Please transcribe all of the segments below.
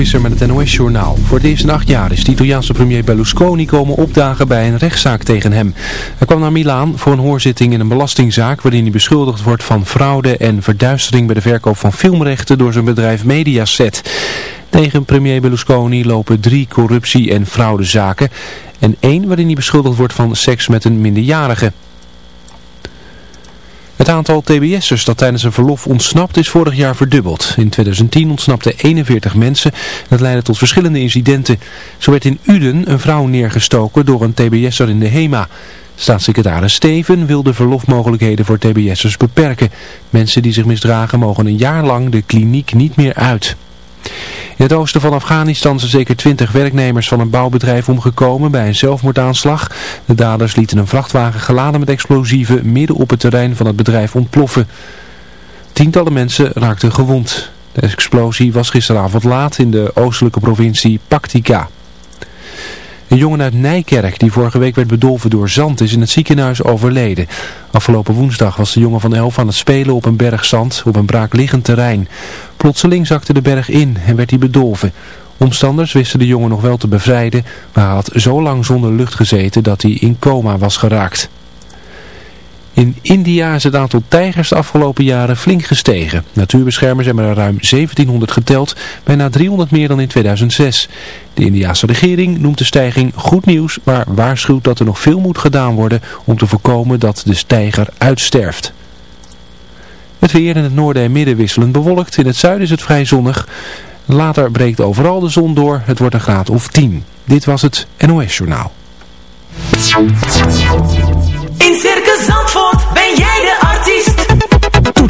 Visser met het NOS-journaal. Voor het eerst acht jaar is de Italiaanse premier Berlusconi komen opdagen bij een rechtszaak tegen hem. Hij kwam naar Milaan voor een hoorzitting in een belastingzaak waarin hij beschuldigd wordt van fraude en verduistering bij de verkoop van filmrechten door zijn bedrijf Mediaset. Tegen premier Berlusconi lopen drie corruptie- en fraudezaken en één waarin hij beschuldigd wordt van seks met een minderjarige. Het aantal TBS'ers dat tijdens een verlof ontsnapt is vorig jaar verdubbeld. In 2010 ontsnapten 41 mensen. Dat leidde tot verschillende incidenten. Zo werd in Uden een vrouw neergestoken door een TBS'er in de HEMA. Staatssecretaris Steven wil de verlofmogelijkheden voor TBS'ers beperken. Mensen die zich misdragen mogen een jaar lang de kliniek niet meer uit. In het oosten van Afghanistan zijn zeker twintig werknemers van een bouwbedrijf omgekomen bij een zelfmoordaanslag. De daders lieten een vrachtwagen geladen met explosieven midden op het terrein van het bedrijf ontploffen. Tientallen mensen raakten gewond. De explosie was gisteravond laat in de oostelijke provincie Paktika. Een jongen uit Nijkerk die vorige week werd bedolven door zand is in het ziekenhuis overleden. Afgelopen woensdag was de jongen van elf aan het spelen op een berg zand op een braakliggend terrein. Plotseling zakte de berg in en werd hij bedolven. Omstanders wisten de jongen nog wel te bevrijden, maar hij had zo lang zonder lucht gezeten dat hij in coma was geraakt. In India is het aantal tijgers de afgelopen jaren flink gestegen. Natuurbeschermers hebben er ruim 1700 geteld, bijna 300 meer dan in 2006. De Indiaanse regering noemt de stijging goed nieuws, maar waarschuwt dat er nog veel moet gedaan worden om te voorkomen dat de stijger uitsterft. Het weer in het noorden en midden wisselend bewolkt. In het zuiden is het vrij zonnig. Later breekt overal de zon door. Het wordt een graad of 10. Dit was het NOS Journaal.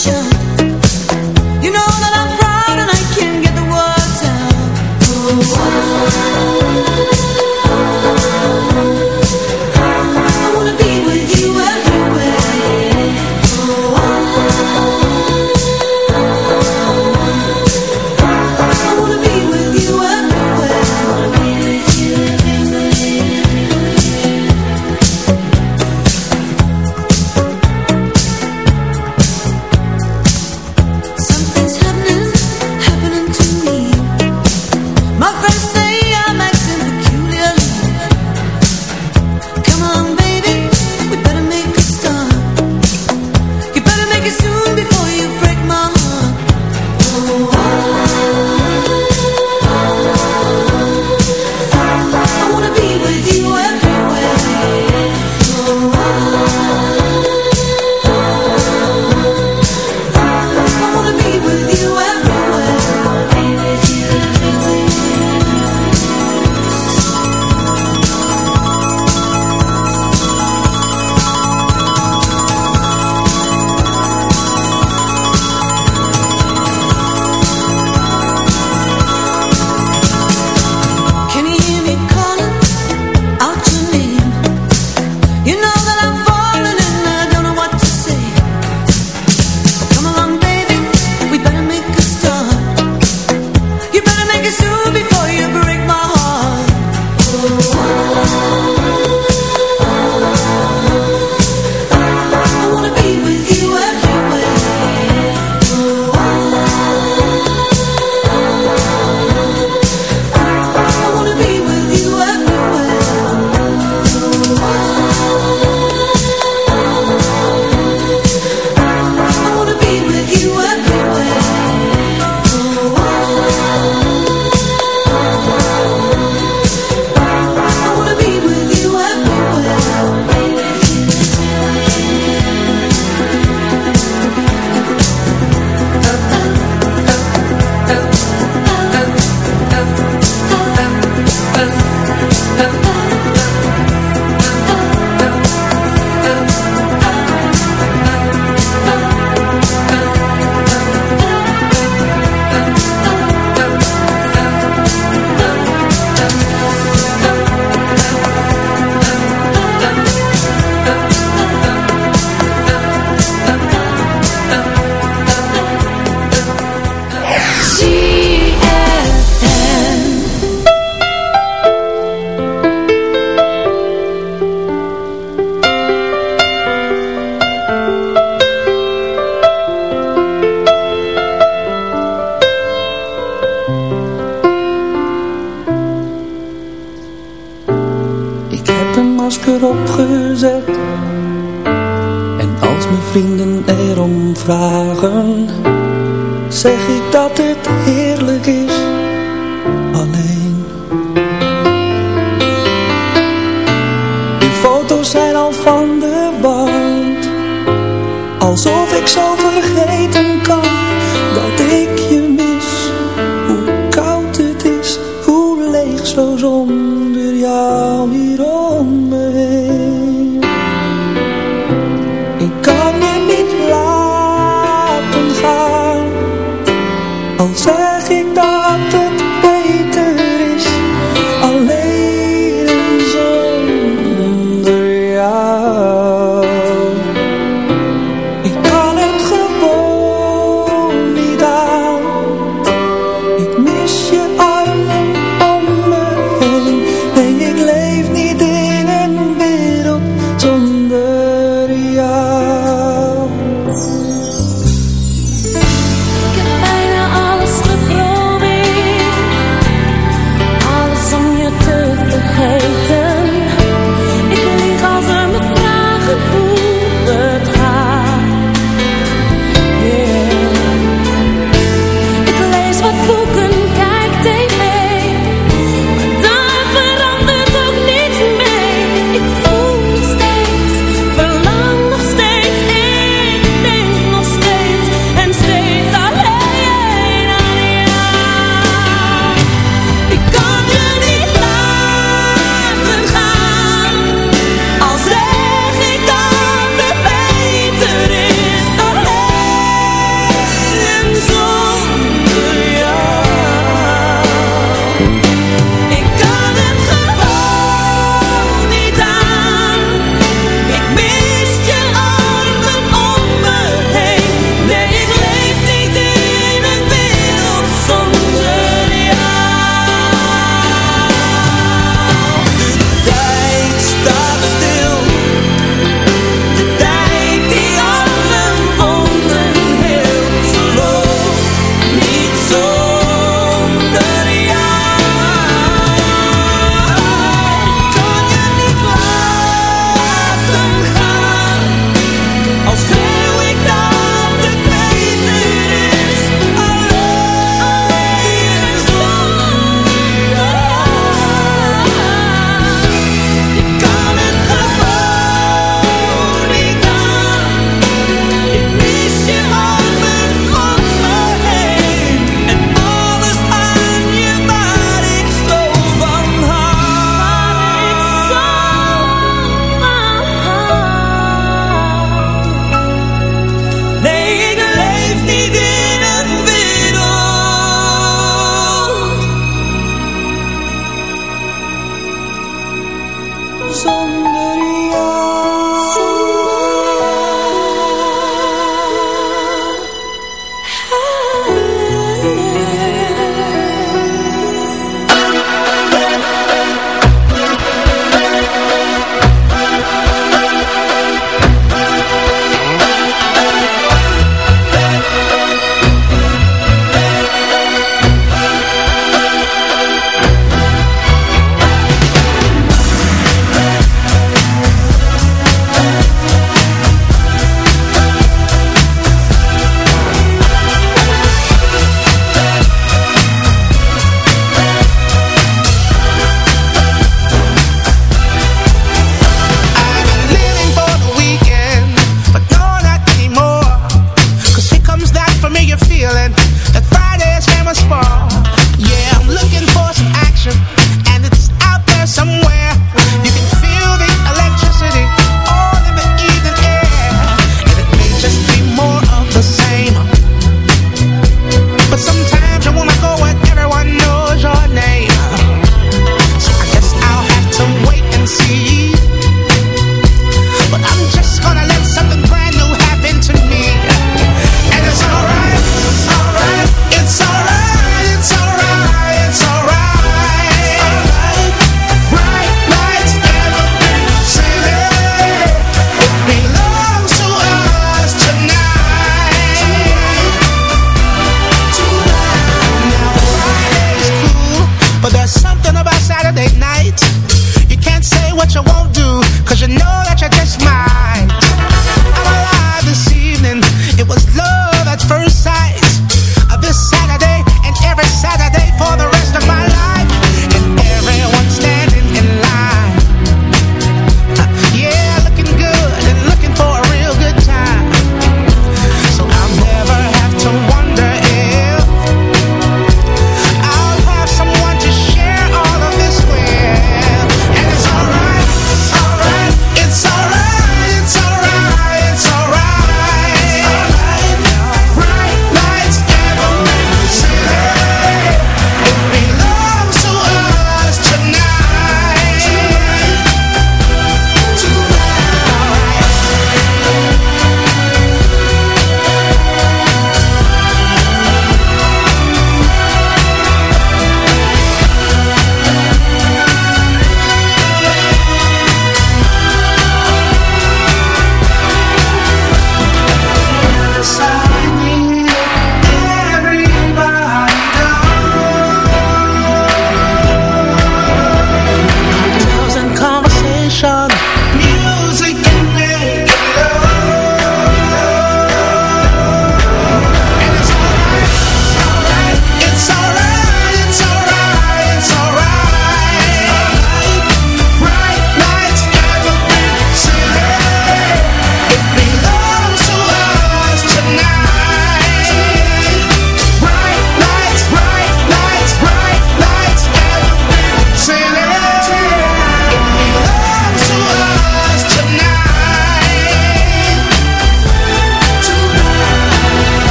show.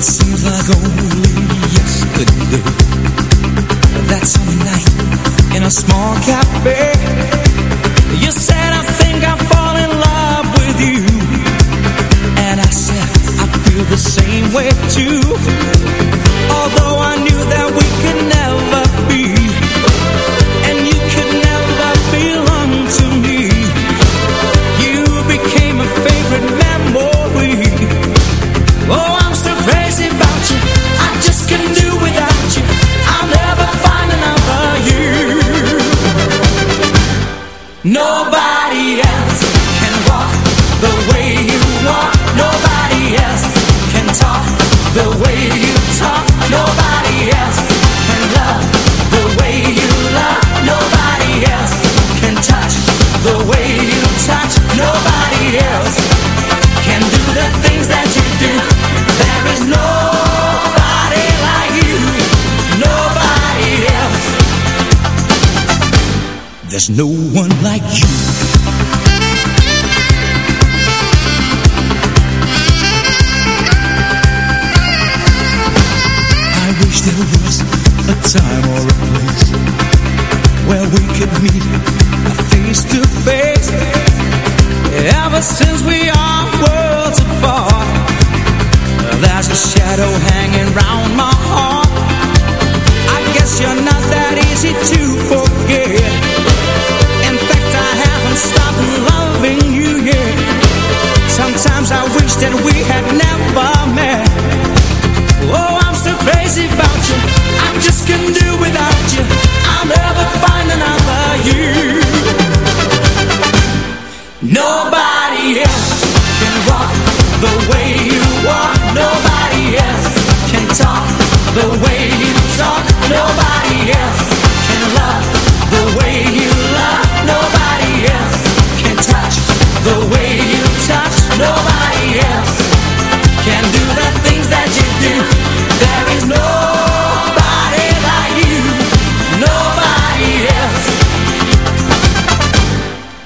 It seems like only yesterday That summer night in a small cafe You said I think I fall in love with you. And I said I feel the same way too. Although I knew that we could never There's no one like you. I wish there was a time or a place where we could meet face to face. Ever since we are worlds apart, there's a shadow hanging round.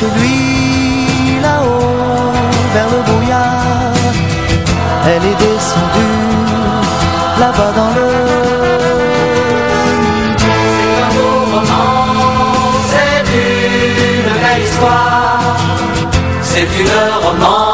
Chez lui là-haut vers le brouillard. Elle est descendue là-bas dans le C'est un beau roman, c'est une belle histoire, c'est une romance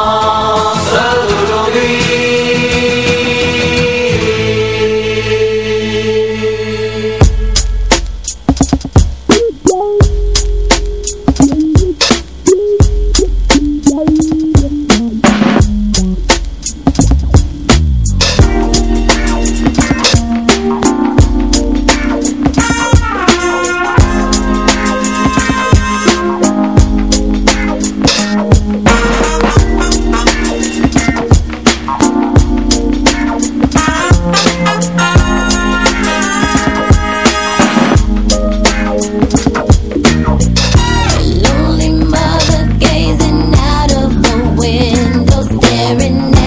happening